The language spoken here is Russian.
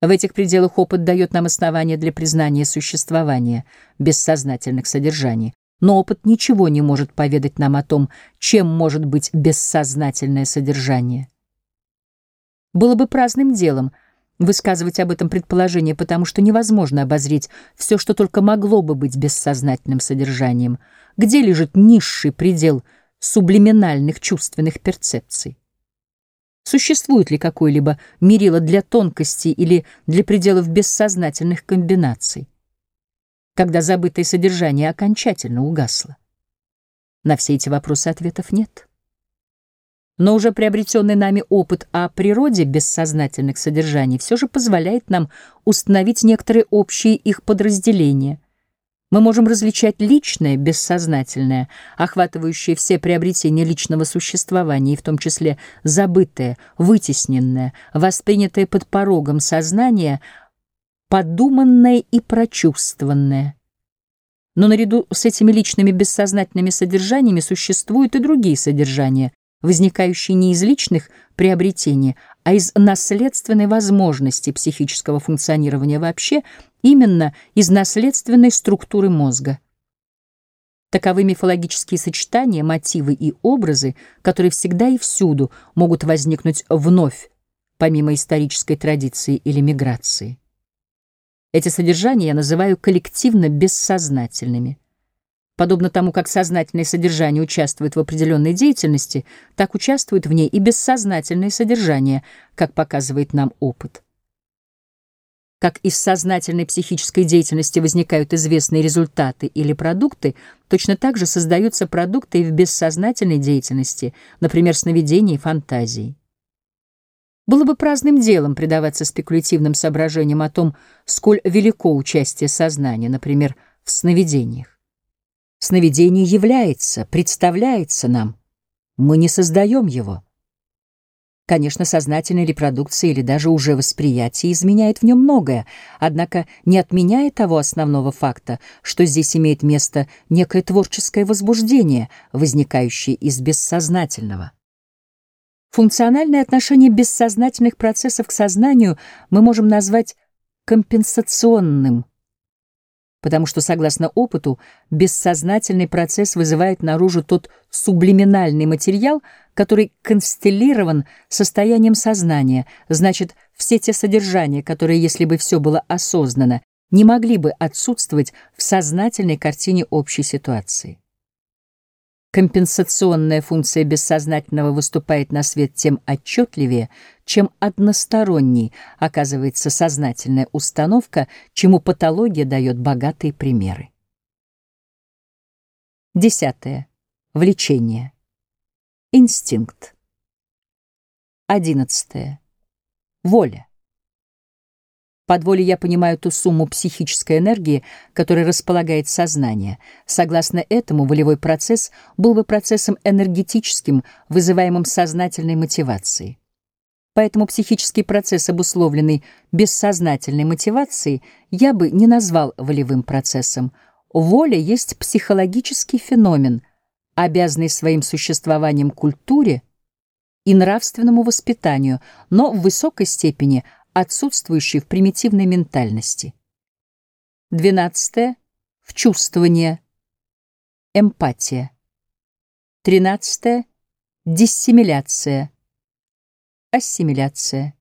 В этих пределах опыт дает нам основания для признания существования бессознательных содержаний, но опыт ничего не может поведать нам о том, чем может быть бессознательное содержание. Было бы праздным делом высказывать об этом предположение, потому что невозможно обозреть все, что только могло бы быть бессознательным содержанием. Где лежит низший предел сублиминальных чувственных перцепций? Существует ли какое-либо мерило для тонкости или для пределов бессознательных комбинаций? Когда забытое содержание окончательно угасло? На все эти вопросы ответов нет. Но уже приобретенный нами опыт о природе бессознательных содержаний все же позволяет нам установить некоторые общие их подразделения — мы можем различать личное, бессознательное, охватывающее все приобретения личного существования, и в том числе забытое, вытесненное, воспринятое под порогом сознания, подуманное и прочувствованное. Но наряду с этими личными бессознательными содержаниями существуют и другие содержания, возникающие не из личных приобретений, а из наследственной возможности психического функционирования вообще, именно из наследственной структуры мозга. Таковы мифологические сочетания, мотивы и образы, которые всегда и всюду могут возникнуть вновь, помимо исторической традиции или миграции. Эти содержания я называю коллективно бессознательными. Подобно тому, как сознательное содержание участвует в определенной деятельности, так участвует в ней и бессознательное содержание, как показывает нам опыт. Как из сознательной психической деятельности возникают известные результаты или продукты, точно так же создаются продукты и в бессознательной деятельности, например, сновидений и фантазий. Было бы праздным делом предаваться спекулятивным соображениям о том, сколь велико участие сознания, например, в сновидениях. Сновидение является, представляется нам. Мы не создаем его. Конечно, сознательная репродукция или даже уже восприятие изменяет в нем многое, однако не отменяет того основного факта, что здесь имеет место некое творческое возбуждение, возникающее из бессознательного. Функциональное отношение бессознательных процессов к сознанию мы можем назвать компенсационным – потому что, согласно опыту, бессознательный процесс вызывает наружу тот сублиминальный материал, который констеллирован состоянием сознания, значит, все те содержания, которые, если бы все было осознанно, не могли бы отсутствовать в сознательной картине общей ситуации. Компенсационная функция бессознательного выступает на свет тем отчетливее, чем односторонней оказывается сознательная установка, чему патология дает богатые примеры. Десятое. Влечение. Инстинкт. Одиннадцатое. Воля. Под волей я понимаю ту сумму психической энергии, которой располагает сознание. Согласно этому, волевой процесс был бы процессом энергетическим, вызываемым сознательной мотивацией. Поэтому психический процесс, обусловленный бессознательной мотивацией, я бы не назвал волевым процессом. Воля есть психологический феномен, обязанный своим существованием культуре и нравственному воспитанию, но в высокой степени – отсутствующие в примитивной ментальности. Двенадцатое — в чувствование, эмпатия. Тринадцатое — диссимиляция, ассимиляция.